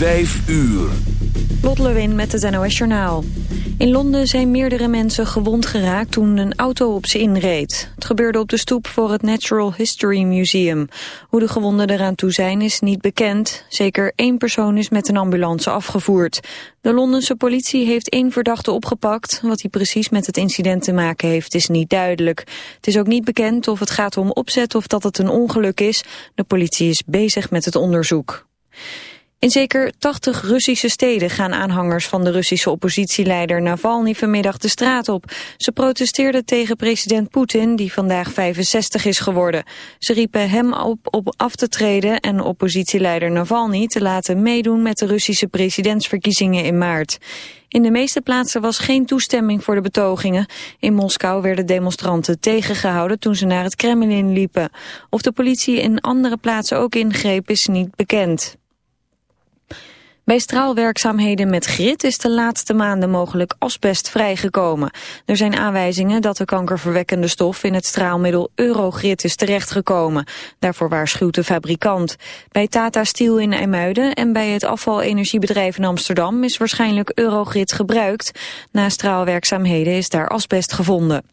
Vijf uur. Lot Lewin met het NOS Journaal. In Londen zijn meerdere mensen gewond geraakt toen een auto op ze inreed. Het gebeurde op de stoep voor het Natural History Museum. Hoe de gewonden eraan toe zijn is niet bekend. Zeker één persoon is met een ambulance afgevoerd. De Londense politie heeft één verdachte opgepakt. Wat hij precies met het incident te maken heeft is niet duidelijk. Het is ook niet bekend of het gaat om opzet of dat het een ongeluk is. De politie is bezig met het onderzoek. In zeker 80 Russische steden gaan aanhangers van de Russische oppositieleider Navalny vanmiddag de straat op. Ze protesteerden tegen president Poetin, die vandaag 65 is geworden. Ze riepen hem op, op af te treden en oppositieleider Navalny te laten meedoen met de Russische presidentsverkiezingen in maart. In de meeste plaatsen was geen toestemming voor de betogingen. In Moskou werden demonstranten tegengehouden toen ze naar het Kremlin liepen. Of de politie in andere plaatsen ook ingreep is niet bekend. Bij straalwerkzaamheden met grit is de laatste maanden mogelijk asbest vrijgekomen. Er zijn aanwijzingen dat de kankerverwekkende stof in het straalmiddel Eurogrit is terechtgekomen. Daarvoor waarschuwt de fabrikant. Bij Tata Steel in IJmuiden en bij het afvalenergiebedrijf in Amsterdam is waarschijnlijk Eurogrit gebruikt. Na straalwerkzaamheden is daar asbest gevonden.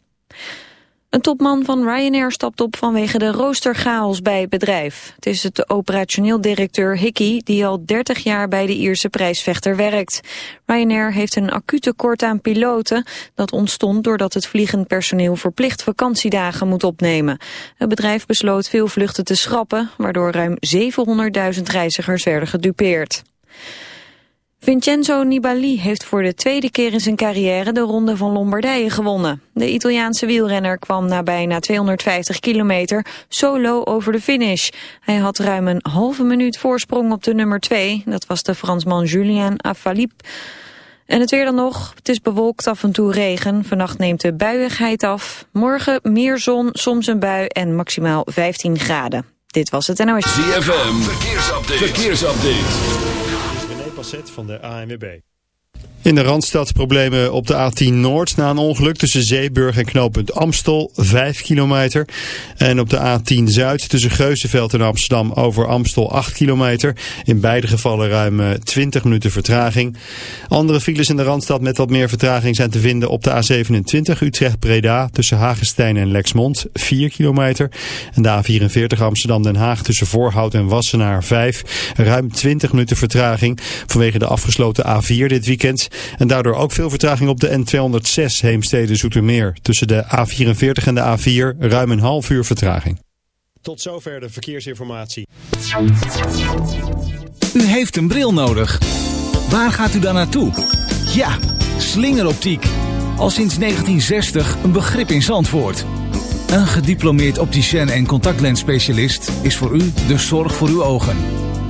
Een topman van Ryanair stapt op vanwege de roosterchaos bij het bedrijf. Het is het operationeel directeur Hickey die al 30 jaar bij de Ierse prijsvechter werkt. Ryanair heeft een acuut tekort aan piloten. Dat ontstond doordat het vliegend personeel verplicht vakantiedagen moet opnemen. Het bedrijf besloot veel vluchten te schrappen, waardoor ruim 700.000 reizigers werden gedupeerd. Vincenzo Nibali heeft voor de tweede keer in zijn carrière de Ronde van Lombardije gewonnen. De Italiaanse wielrenner kwam na bijna 250 kilometer solo over de finish. Hij had ruim een halve minuut voorsprong op de nummer 2. Dat was de Fransman Julien Afalip. En het weer dan nog. Het is bewolkt af en toe regen. Vannacht neemt de buiigheid af. Morgen meer zon, soms een bui en maximaal 15 graden. Dit was het NOS. ZFM, verkeersupdate. verkeersupdate van de ANWB. In de Randstad problemen op de A10 Noord na een ongeluk tussen Zeeburg en knooppunt Amstel, 5 kilometer. En op de A10 Zuid tussen Geuzenveld en Amsterdam over Amstel, 8 kilometer. In beide gevallen ruim 20 eh, minuten vertraging. Andere files in de Randstad met wat meer vertraging zijn te vinden op de A27 Utrecht-Breda tussen Hagestein en Lexmond, 4 kilometer. En de A44 Amsterdam-Den Haag tussen Voorhout en Wassenaar, 5. Ruim 20 minuten vertraging vanwege de afgesloten A4 dit weekend. En daardoor ook veel vertraging op de N206 Heemstede-Zoetermeer. Tussen de A44 en de A4 ruim een half uur vertraging. Tot zover de verkeersinformatie. U heeft een bril nodig. Waar gaat u dan naartoe? Ja, slingeroptiek. Al sinds 1960 een begrip in Zandvoort. Een gediplomeerd opticien en contactlensspecialist is voor u de zorg voor uw ogen.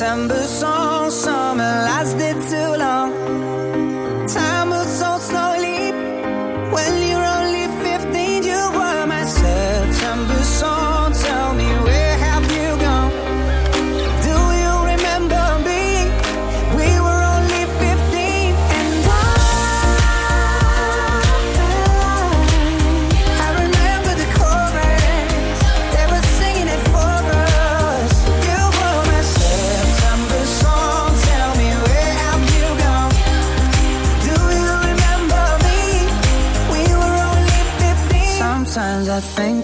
December song.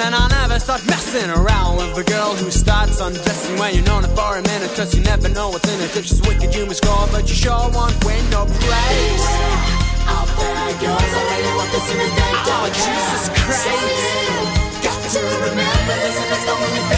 And I never start messing around with a girl who starts undressing when you're known her for a minute. Cause you never know what's in it. If she's wicked, you must call, but you sure won't win no praise. Beware, out there, girls, I really want this in the day. Oh, Jesus Christ. So got to remember this, and it's the only thing.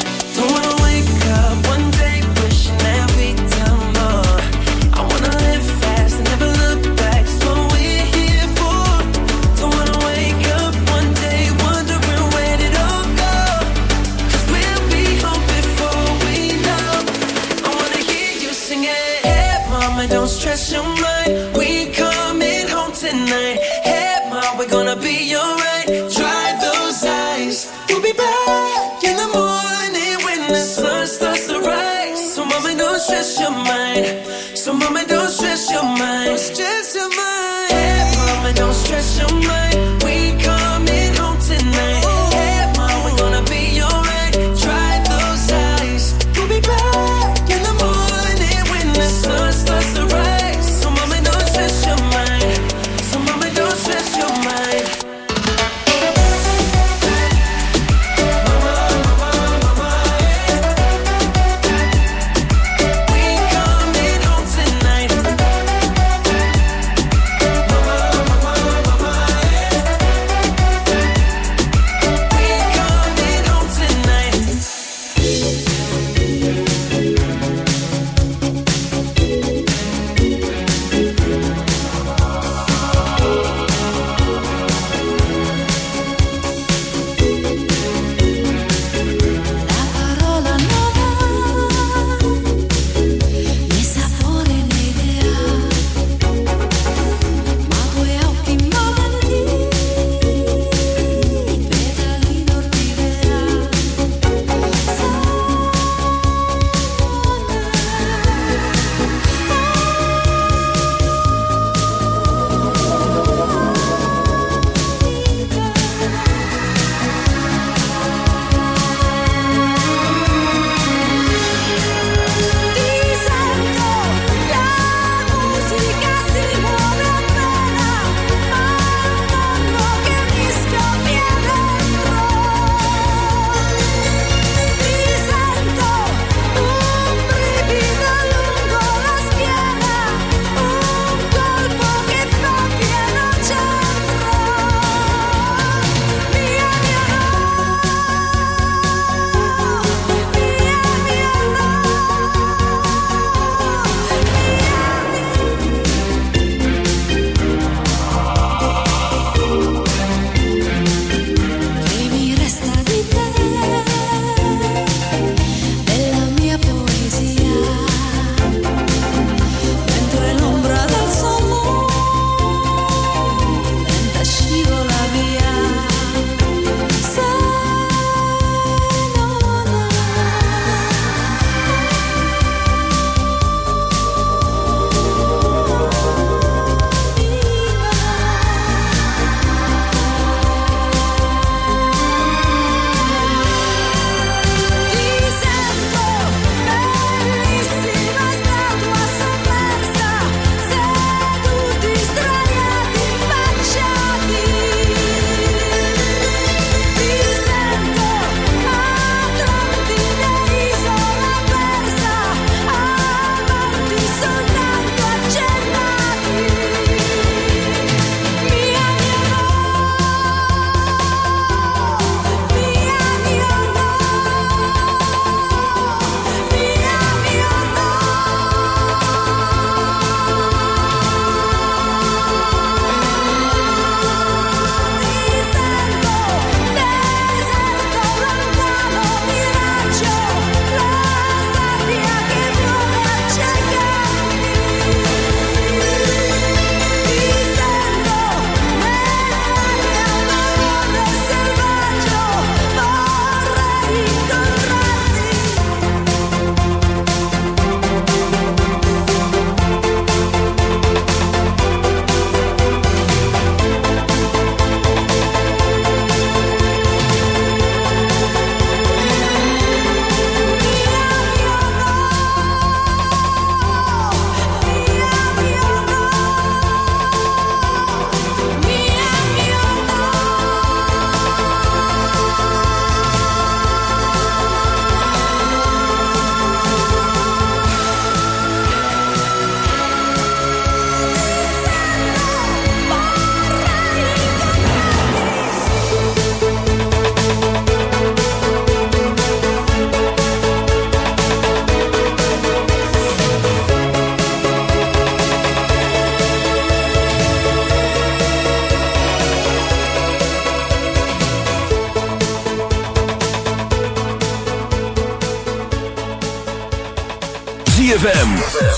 obsess your mind. So, mama, don't.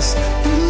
us.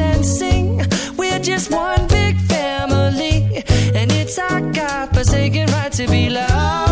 And sing. We're just one big family, and it's our God forsaken right to be loved,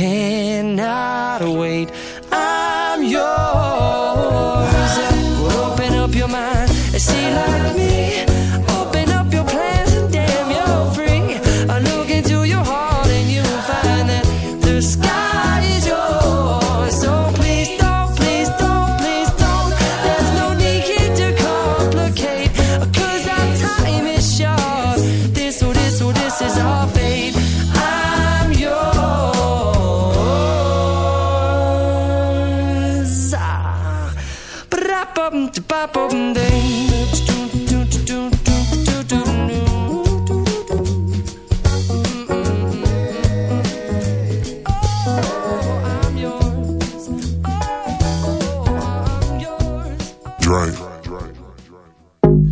Cannot wait. I'm yours. Well, open up your mind and see like me.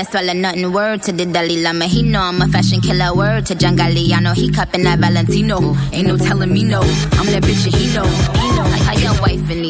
No swallow nothing. Word to the Dalai Lama, he know I'm a fashion killer. Word to John Galliano, he cupping that Valentino. Ain't no telling me no, I'm that bitch that he know. He know. How your wife in these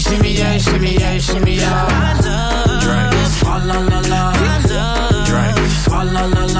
Shimmy, yeah, shimmy, yeah, shimmy, yeah. Drink. Swalla la la. la. Drink. Swalla la la. Swalla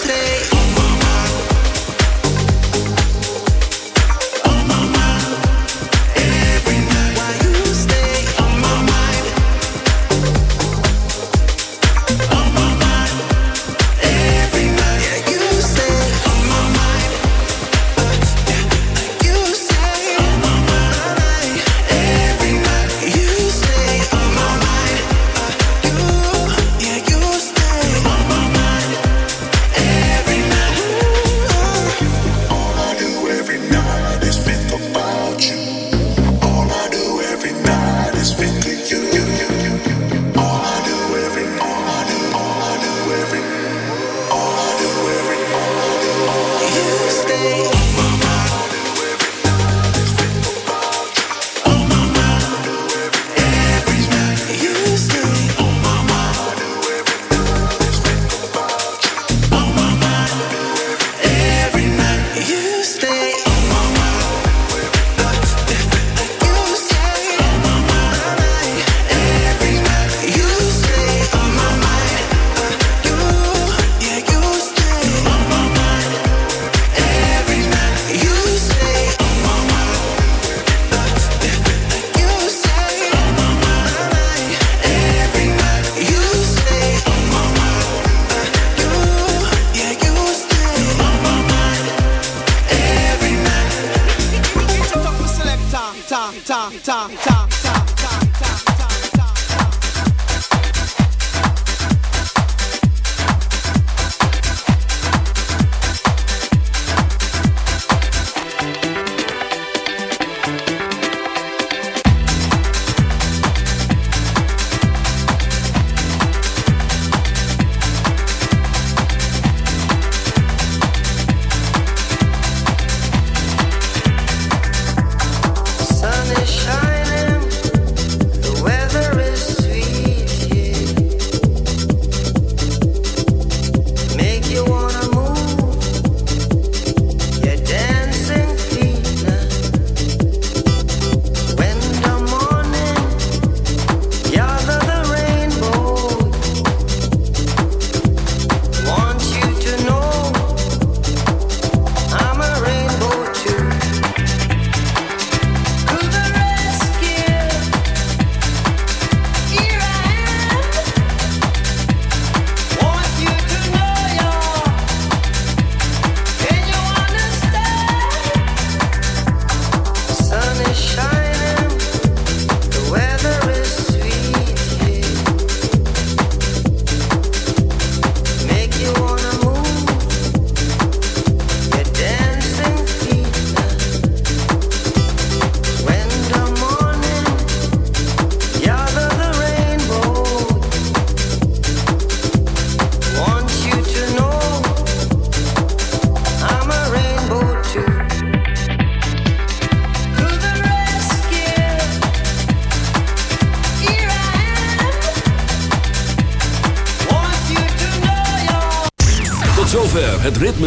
Stay.